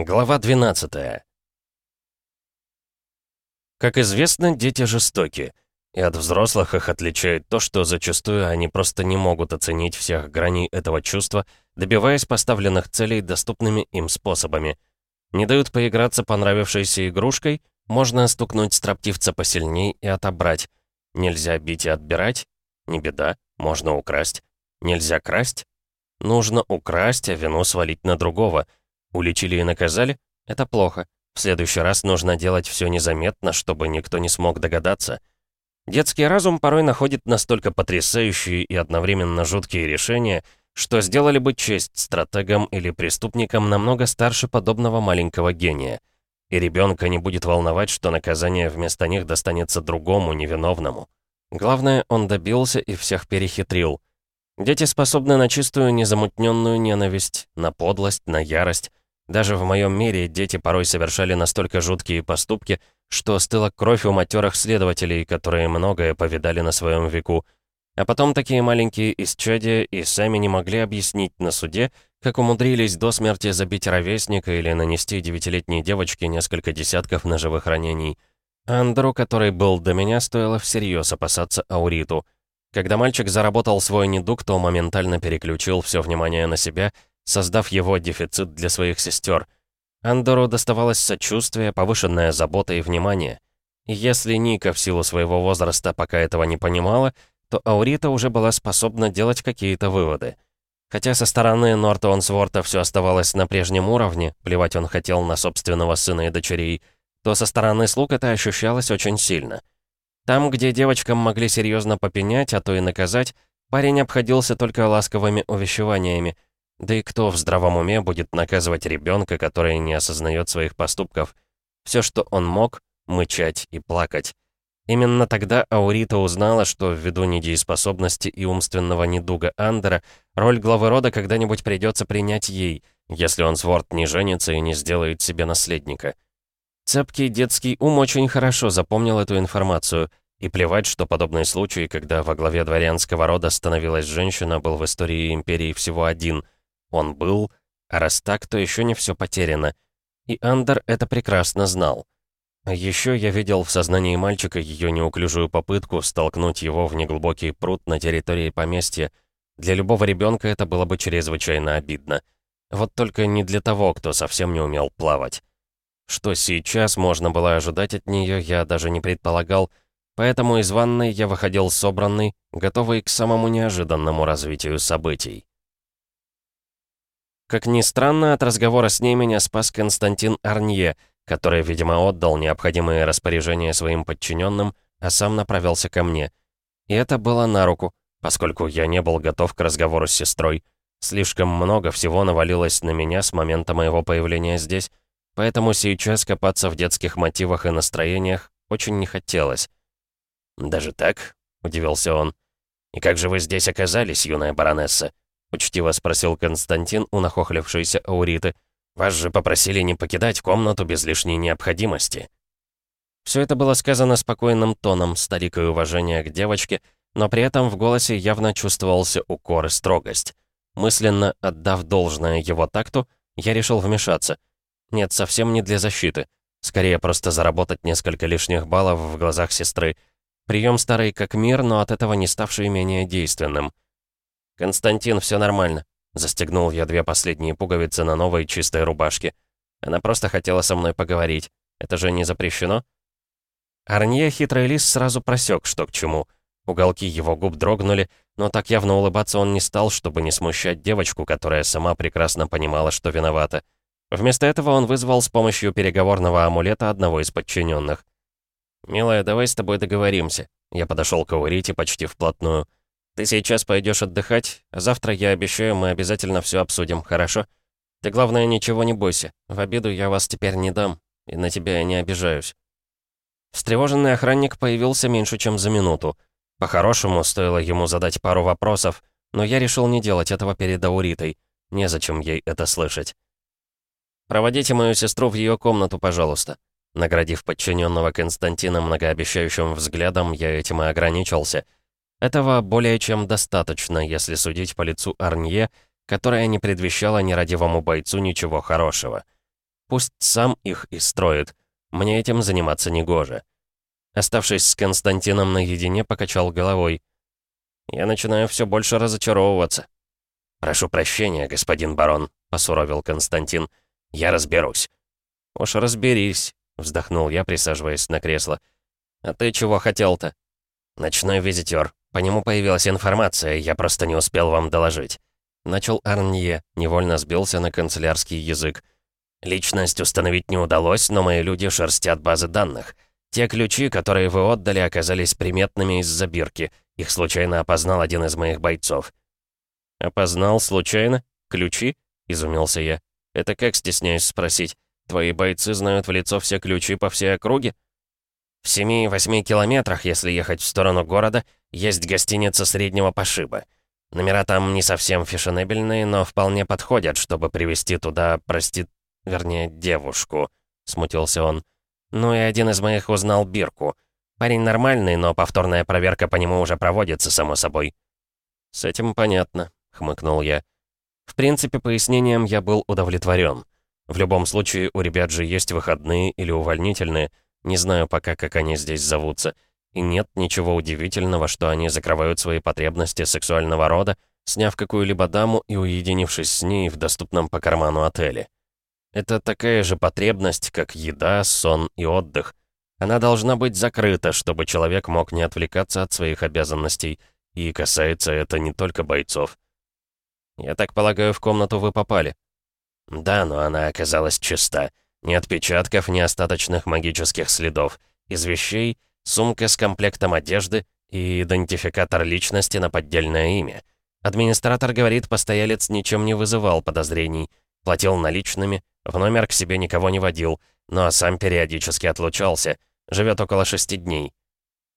Глава 12 Как известно, дети жестоки, и от взрослых их отличает то, что зачастую они просто не могут оценить всех граней этого чувства, добиваясь поставленных целей доступными им способами. Не дают поиграться понравившейся игрушкой, можно стукнуть строптивца посильней и отобрать. Нельзя бить и отбирать? Не беда, можно украсть. Нельзя красть? Нужно украсть, а вину свалить на другого — Уличили и наказали? Это плохо. В следующий раз нужно делать все незаметно, чтобы никто не смог догадаться. Детский разум порой находит настолько потрясающие и одновременно жуткие решения, что сделали бы честь стратегам или преступникам намного старше подобного маленького гения. И ребенка не будет волновать, что наказание вместо них достанется другому, невиновному. Главное, он добился и всех перехитрил. Дети способны на чистую, незамутненную ненависть, на подлость, на ярость, даже в моем мире дети порой совершали настолько жуткие поступки, что стыла кровь у матерых следователей, которые многое повидали на своем веку. А потом такие маленькие исчадия и сами не могли объяснить на суде, как умудрились до смерти забить ровесника или нанести девятилетней девочке несколько десятков ножевых ранений. Андеру, который был до меня, стоило всерьез опасаться Ауриту. Когда мальчик заработал свой недуг, то моментально переключил все внимание на себя — создав его дефицит для своих сестер. Андору доставалось сочувствие, повышенная забота и внимание. И если Ника в силу своего возраста пока этого не понимала, то Аурита уже была способна делать какие-то выводы. Хотя со стороны Нортуансворта все оставалось на прежнем уровне, плевать он хотел на собственного сына и дочерей, то со стороны слуг это ощущалось очень сильно. Там, где девочкам могли серьезно попенять, а то и наказать, парень обходился только ласковыми увещеваниями — да и кто в здравом уме будет наказывать ребенка, который не осознает своих поступков? Все, что он мог, мычать и плакать. Именно тогда Аурита узнала, что ввиду недееспособности и умственного недуга Андера, роль главы рода когда-нибудь придется принять ей, если он с Ворд не женится и не сделает себе наследника. Цепкий детский ум очень хорошо запомнил эту информацию, и плевать, что подобный случай, когда во главе дворянского рода становилась женщина, был в истории Империи всего один — он был, а раз так, то еще не все потеряно. И Андер это прекрасно знал. А еще я видел в сознании мальчика ее неуклюжую попытку столкнуть его в неглубокий пруд на территории поместья. Для любого ребенка это было бы чрезвычайно обидно. Вот только не для того, кто совсем не умел плавать. Что сейчас можно было ожидать от нее, я даже не предполагал, поэтому из ванной я выходил собранный, готовый к самому неожиданному развитию событий. Как ни странно, от разговора с ней меня спас Константин Арнье, который, видимо, отдал необходимые распоряжения своим подчиненным, а сам направился ко мне. И это было на руку, поскольку я не был готов к разговору с сестрой. Слишком много всего навалилось на меня с момента моего появления здесь, поэтому сейчас копаться в детских мотивах и настроениях очень не хотелось. «Даже так?» — удивился он. «И как же вы здесь оказались, юная баронесса?» — учтиво спросил Константин у нахохлившейся Ауриты. «Вас же попросили не покидать комнату без лишней необходимости». Все это было сказано спокойным тоном, с толикой уважения к девочке, но при этом в голосе явно чувствовался укор и строгость. Мысленно отдав должное его такту, я решил вмешаться. Нет, совсем не для защиты. Скорее, просто заработать несколько лишних баллов в глазах сестры. Прием старый как мир, но от этого не ставший менее действенным. «Константин, все нормально», — застегнул я две последние пуговицы на новой чистой рубашке. Она просто хотела со мной поговорить. Это же не запрещено? Арнье хитрый лис сразу просек, что к чему. Уголки его губ дрогнули, но так явно улыбаться он не стал, чтобы не смущать девочку, которая сама прекрасно понимала, что виновата. Вместо этого он вызвал с помощью переговорного амулета одного из подчиненных. «Милая, давай с тобой договоримся». Я подошел к Аурите почти вплотную. Ты сейчас пойдешь отдыхать, а завтра, я обещаю, мы обязательно все обсудим, хорошо? Ты, главное, ничего не бойся. В обиду я вас теперь не дам, и на тебя я не обижаюсь». Встревоженный охранник появился меньше, чем за минуту. По-хорошему, стоило ему задать пару вопросов, но я решил не делать этого перед Ауритой. Незачем ей это слышать. «Проводите мою сестру в ее комнату, пожалуйста». Наградив подчиненного Константина многообещающим взглядом, я этим и ограничился — этого более чем достаточно, если судить по лицу Арнье, которое не предвещало нерадивому бойцу ничего хорошего. Пусть сам их и строит. Мне этим заниматься не гоже. Оставшись с Константином наедине, покачал головой. Я начинаю все больше разочаровываться. «Прошу прощения, господин барон», — посуровил Константин. «Я разберусь». «Уж разберись», — вздохнул я, присаживаясь на кресло. «А ты чего хотел-то?» «Ночной визитер. По нему появилась информация, я просто не успел вам доложить». Начал Арнье, невольно сбился на канцелярский язык. «Личность установить не удалось, но мои люди шерстят базы данных. Те ключи, которые вы отдали, оказались приметными из-за бирки. Их случайно опознал один из моих бойцов». «Опознал случайно? Ключи?» — изумился я. «Это как, стесняюсь спросить? Твои бойцы знают в лицо все ключи по всей округе?» «В семи-восьми километрах, если ехать в сторону города, есть гостиница среднего пошиба. Номера там не совсем фешенебельные, но вполне подходят, чтобы привести туда, прости... вернее, девушку», — смутился он. «Ну и один из моих узнал Бирку. Парень нормальный, но повторная проверка по нему уже проводится, само собой». «С этим понятно», — хмыкнул я. В принципе, пояснением я был удовлетворен. В любом случае, у ребят же есть выходные или увольнительные, не знаю пока, как они здесь зовутся. И нет ничего удивительного, что они закрывают свои потребности сексуального рода, сняв какую-либо даму и уединившись с ней в доступном по карману отеле. Это такая же потребность, как еда, сон и отдых. Она должна быть закрыта, чтобы человек мог не отвлекаться от своих обязанностей, и касается это не только бойцов. «Я так полагаю, в комнату вы попали?» «Да, но она оказалась чиста. Ни отпечатков, ни остаточных магических следов. Из вещей — сумка с комплектом одежды и идентификатор личности на поддельное имя. Администратор говорит, постоялец ничем не вызывал подозрений. Платил наличными, в номер к себе никого не водил, но сам периодически отлучался. Живет около шести дней.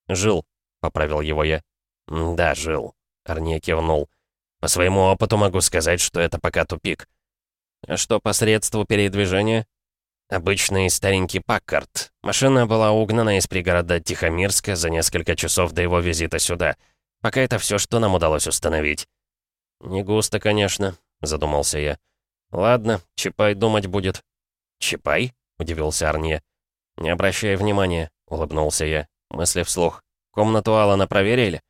«Жил», — поправил его я. «Да, жил», — Арния кивнул. «По своему опыту могу сказать, что это пока тупик». «А что по средству передвижения?» Обычный старенький Паккарт. Машина была угнана из пригорода Тихомирска за несколько часов до его визита сюда. Пока это все, что нам удалось установить. «Не густо, конечно», — задумался я. «Ладно, Чапай думать будет». «Чапай?» — удивился Арне. «Не обращай внимания», — улыбнулся я. Мысли вслух. «Комнату Алана проверили?»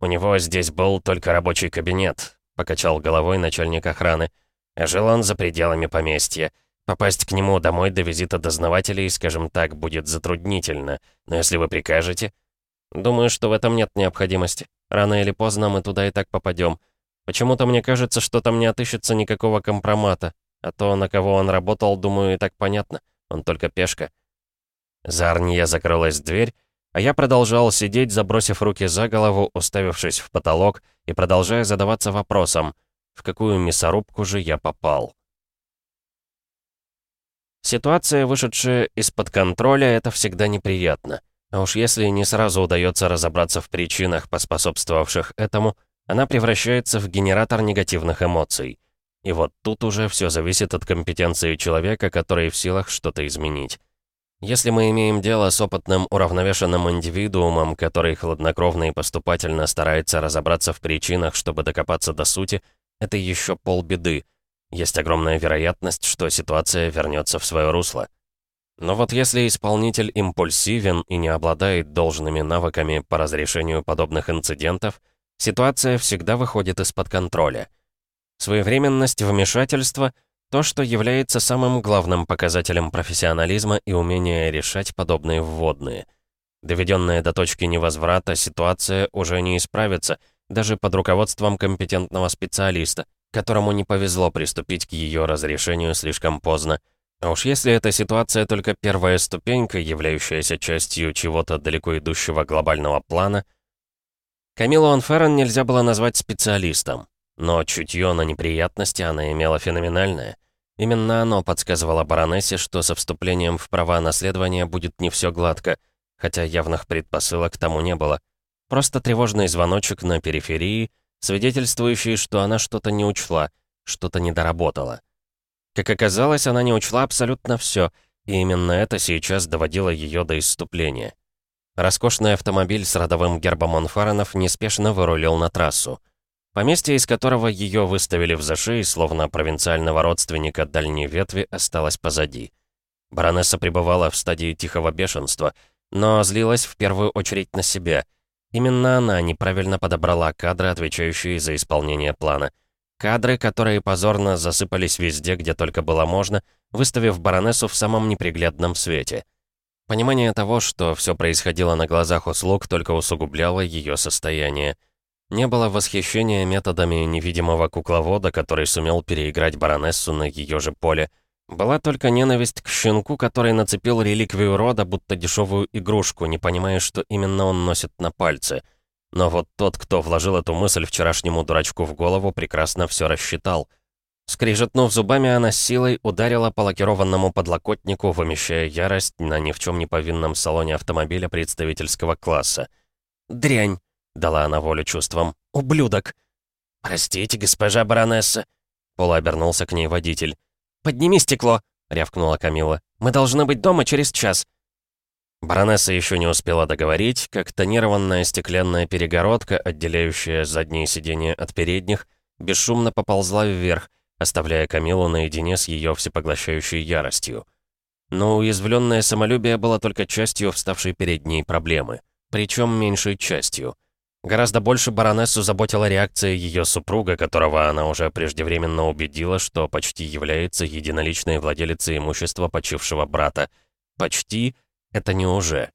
«У него здесь был только рабочий кабинет», — покачал головой начальник охраны. «А жил он за пределами поместья. Попасть к нему домой до визита дознавателей, скажем так, будет затруднительно. Но если вы прикажете...» «Думаю, что в этом нет необходимости. Рано или поздно мы туда и так попадем. Почему-то мне кажется, что там не отыщется никакого компромата. А то, на кого он работал, думаю, и так понятно. Он только пешка. За Арния закрылась дверь, а я продолжал сидеть, забросив руки за голову, уставившись в потолок и продолжая задаваться вопросом, в какую мясорубку же я попал. Ситуация, вышедшая из-под контроля, это всегда неприятно. А уж если не сразу удается разобраться в причинах, поспособствовавших этому, она превращается в генератор негативных эмоций. И вот тут уже все зависит от компетенции человека, который в силах что-то изменить. Если мы имеем дело с опытным уравновешенным индивидуумом, который хладнокровно и поступательно старается разобраться в причинах, чтобы докопаться до сути, это еще полбеды. Есть огромная вероятность, что ситуация вернется в свое русло. Но вот если исполнитель импульсивен и не обладает должными навыками по разрешению подобных инцидентов, ситуация всегда выходит из-под контроля. Своевременность вмешательства — то, что является самым главным показателем профессионализма и умения решать подобные вводные. Доведенная до точки невозврата, ситуация уже не исправится, даже под руководством компетентного специалиста, которому не повезло приступить к ее разрешению слишком поздно. А уж если эта ситуация только первая ступенька, являющаяся частью чего-то далеко идущего глобального плана — Камилу Анферон нельзя было назвать специалистом, но чутье на неприятности она имела феноменальное. Именно оно подсказывало баронессе, что со вступлением в права наследования будет не все гладко, хотя явных предпосылок тому не было. Просто тревожный звоночек на периферии, свидетельствующий, что она что-то не учла, что-то недоработала. Как оказалось, она не учла абсолютно все, и именно это сейчас доводило ее до исступления. Роскошный автомобиль с родовым гербом Монфаранов неспешно вырулил на трассу. Поместье, из которого ее выставили в зашей, словно провинциального родственника дальней ветви, осталось позади. Баронесса пребывала в стадии тихого бешенства, но злилась в первую очередь на себя. Именно она неправильно подобрала кадры, отвечающие за исполнение плана. Кадры, которые позорно засыпались везде, где только было можно, выставив баронессу в самом неприглядном свете. Понимание того, что все происходило на глазах у слуг, только усугубляло ее состояние. Не было восхищения методами невидимого кукловода, который сумел переиграть баронессу на ее же поле. Была только ненависть к щенку, который нацепил реликвию рода, будто дешевую игрушку, не понимая, что именно он носит на пальце. Но вот тот, кто вложил эту мысль вчерашнему дурачку в голову, прекрасно все рассчитал. Скрижетнув зубами, она силой ударила по лакированному подлокотнику, вымещая ярость на ни в чем не повинном салоне автомобиля представительского класса. «Дрянь!» дала она волю чувствам. «Ублюдок!» «Простите, госпожа баронесса!» Пола обернулся к ней водитель. «Подними стекло!» — рявкнула Камила. «Мы должны быть дома через час!» Баронесса еще не успела договорить, как тонированная стеклянная перегородка, отделяющая задние сиденья от передних, бесшумно поползла вверх, оставляя Камилу наедине с ее всепоглощающей яростью. Но уязвленное самолюбие было только частью вставшей перед ней проблемы. Причем меньшей частью — Гораздо больше баронессу заботила реакция ее супруга, которого она уже преждевременно убедила, что почти является единоличной владелицей имущества почившего брата. Почти — это не уже.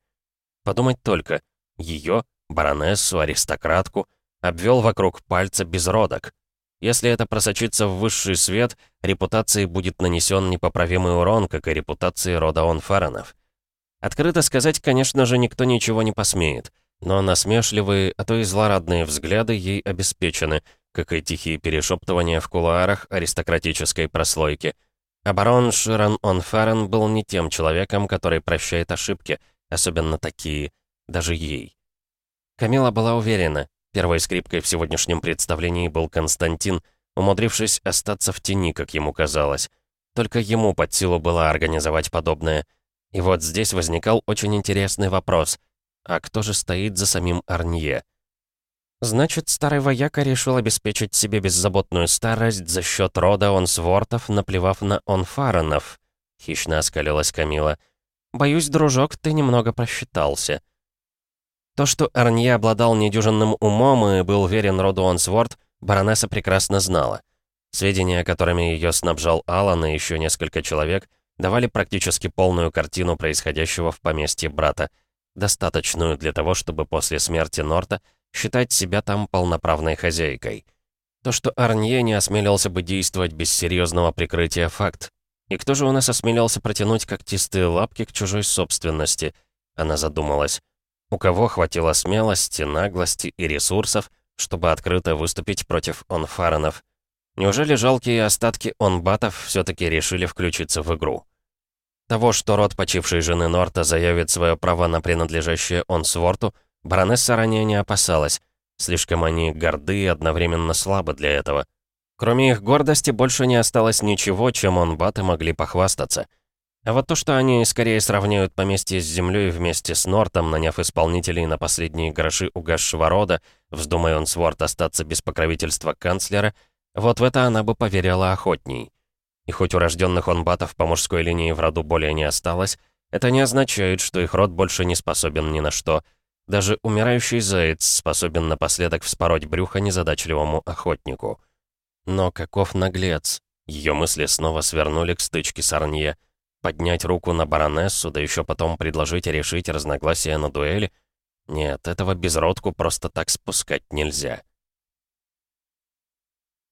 Подумать только, ее, баронессу, аристократку, обвел вокруг пальца безродок. Если это просочится в высший свет, репутации будет нанесен непоправимый урон, как и репутации рода Онфаранов. Открыто сказать, конечно же, никто ничего не посмеет. Но насмешливые, а то и злорадные взгляды ей обеспечены, как и тихие перешептывания в кулуарах аристократической прослойки. А барон Ширан Онфарен был не тем человеком, который прощает ошибки, особенно такие, даже ей. Камила была уверена, первой скрипкой в сегодняшнем представлении был Константин, умудрившись остаться в тени, как ему казалось. Только ему под силу было организовать подобное. И вот здесь возникал очень интересный вопрос — а кто же стоит за самим Арнье? Значит, старый вояка решил обеспечить себе беззаботную старость за счет рода Онсвортов, наплевав на Онфаранов. Хищно оскалилась Камила. «Боюсь, дружок, ты немного просчитался». То, что Арнье обладал недюжинным умом и был верен роду Онсворт, баронесса прекрасно знала. Сведения, которыми ее снабжал Алан и еще несколько человек, давали практически полную картину происходящего в поместье брата достаточную для того, чтобы после смерти Норта считать себя там полноправной хозяйкой. То, что Арнье не осмелился бы действовать без серьезного прикрытия, факт. И кто же у нас осмелился протянуть когтистые лапки к чужой собственности? Она задумалась. У кого хватило смелости, наглости и ресурсов, чтобы открыто выступить против онфаранов? Неужели жалкие остатки онбатов все-таки решили включиться в игру? Того, что род почившей жены Норта заявит свое право на принадлежащее он Сворту, баронесса ранее не опасалась. Слишком они горды и одновременно слабы для этого. Кроме их гордости, больше не осталось ничего, чем он баты могли похвастаться. А вот то, что они скорее сравняют поместье с землей вместе с Нортом, наняв исполнителей на последние гроши угасшего рода, вздумая он Сворт остаться без покровительства канцлера, вот в это она бы поверила охотней. И хоть у рожденных онбатов по мужской линии в роду более не осталось, это не означает, что их род больше не способен ни на что. Даже умирающий заяц способен напоследок вспороть брюхо незадачливому охотнику. Но каков наглец! Ее мысли снова свернули к стычке с Арнье. Поднять руку на баронессу, да еще потом предложить решить разногласия на дуэли? Нет, этого безродку просто так спускать нельзя.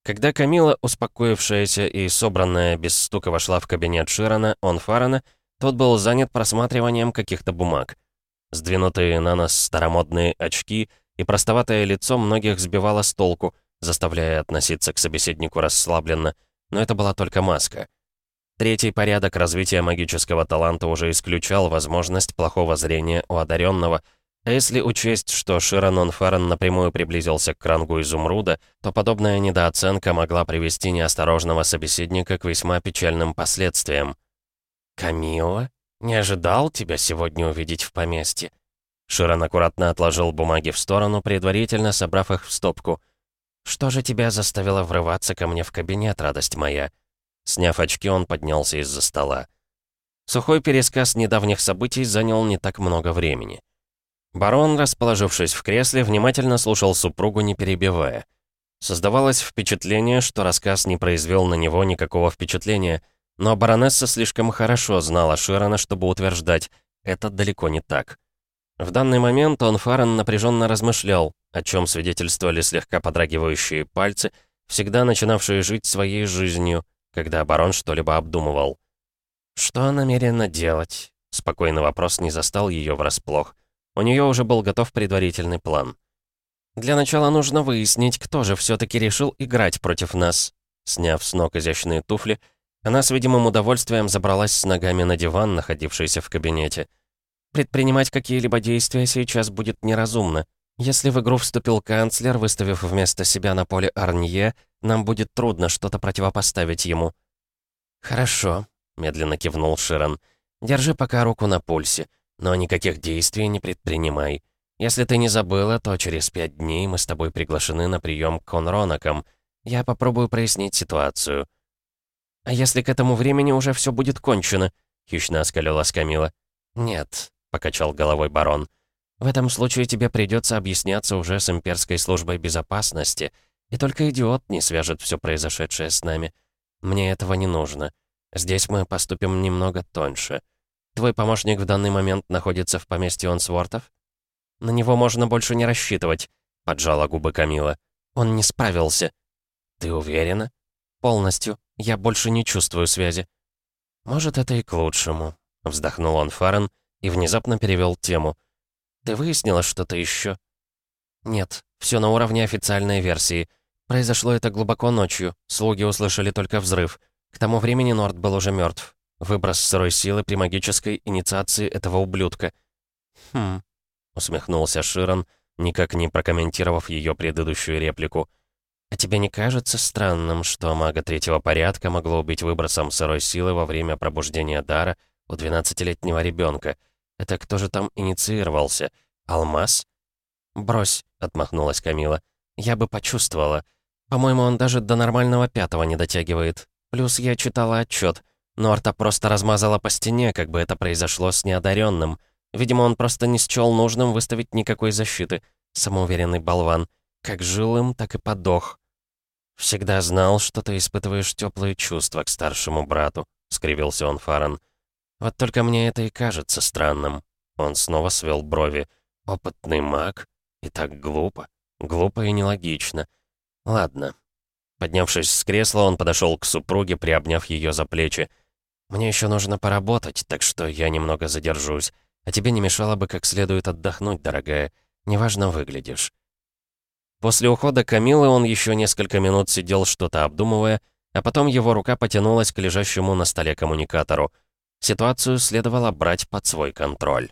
Когда Камила, успокоившаяся и собранная, без стука вошла в кабинет Широна, он Фарана, тот был занят просматриванием каких-то бумаг. Сдвинутые на нос старомодные очки и простоватое лицо многих сбивало с толку, заставляя относиться к собеседнику расслабленно, но это была только маска. Третий порядок развития магического таланта уже исключал возможность плохого зрения у одаренного — а если учесть, что Ширанон Фарен напрямую приблизился к рангу изумруда, то подобная недооценка могла привести неосторожного собеседника к весьма печальным последствиям. «Камила, не ожидал тебя сегодня увидеть в поместье?» Ширан аккуратно отложил бумаги в сторону, предварительно собрав их в стопку. «Что же тебя заставило врываться ко мне в кабинет, радость моя?» Сняв очки, он поднялся из-за стола. Сухой пересказ недавних событий занял не так много времени. Барон, расположившись в кресле, внимательно слушал супругу, не перебивая. Создавалось впечатление, что рассказ не произвел на него никакого впечатления, но баронесса слишком хорошо знала Широна, чтобы утверждать, это далеко не так. В данный момент он Фарен напряженно размышлял, о чем свидетельствовали слегка подрагивающие пальцы, всегда начинавшие жить своей жизнью, когда барон что-либо обдумывал. «Что намерена делать?» Спокойный вопрос не застал ее врасплох. У нее уже был готов предварительный план. «Для начала нужно выяснить, кто же все таки решил играть против нас». Сняв с ног изящные туфли, она с видимым удовольствием забралась с ногами на диван, находившийся в кабинете. Предпринимать какие-либо действия сейчас будет неразумно. Если в игру вступил канцлер, выставив вместо себя на поле Арнье, нам будет трудно что-то противопоставить ему». «Хорошо», — медленно кивнул Ширан. «Держи пока руку на пульсе, но никаких действий не предпринимай. Если ты не забыла, то через пять дней мы с тобой приглашены на прием к конронакам. Я попробую прояснить ситуацию». «А если к этому времени уже все будет кончено?» — хищно оскалилась Камила. «Нет», — покачал головой барон. «В этом случае тебе придется объясняться уже с имперской службой безопасности, и только идиот не свяжет все произошедшее с нами. Мне этого не нужно. Здесь мы поступим немного тоньше. Твой помощник в данный момент находится в поместье Онсвортов? На него можно больше не рассчитывать», — поджала губы Камила. «Он не справился». «Ты уверена?» «Полностью. Я больше не чувствую связи». «Может, это и к лучшему», Вздохнул он Фарен и внезапно перевел тему. «Ты выяснила что-то еще?» «Нет, все на уровне официальной версии. Произошло это глубоко ночью, слуги услышали только взрыв. К тому времени Норд был уже мертв. Выброс сырой силы при магической инициации этого ублюдка». «Хм...» — усмехнулся Широн, никак не прокомментировав ее предыдущую реплику. «А тебе не кажется странным, что мага третьего порядка могло убить выбросом сырой силы во время пробуждения дара у 12-летнего ребенка. Это кто же там инициировался? Алмаз? «Брось», — отмахнулась Камила. «Я бы почувствовала. По-моему, он даже до нормального пятого не дотягивает. Плюс я читала отчет. Норта просто размазала по стене, как бы это произошло с неодаренным. Видимо, он просто не счел нужным выставить никакой защиты. Самоуверенный болван. Как жил им, так и подох. «Всегда знал, что ты испытываешь теплые чувства к старшему брату», — скривился он Фаран. Вот только мне это и кажется странным. Он снова свел брови. Опытный маг? И так глупо. Глупо и нелогично. Ладно. Поднявшись с кресла, он подошел к супруге, приобняв ее за плечи. «Мне еще нужно поработать, так что я немного задержусь. А тебе не мешало бы как следует отдохнуть, дорогая. Неважно выглядишь». После ухода Камилы он еще несколько минут сидел, что-то обдумывая, а потом его рука потянулась к лежащему на столе коммуникатору — Ситуацию следовало брать под свой контроль.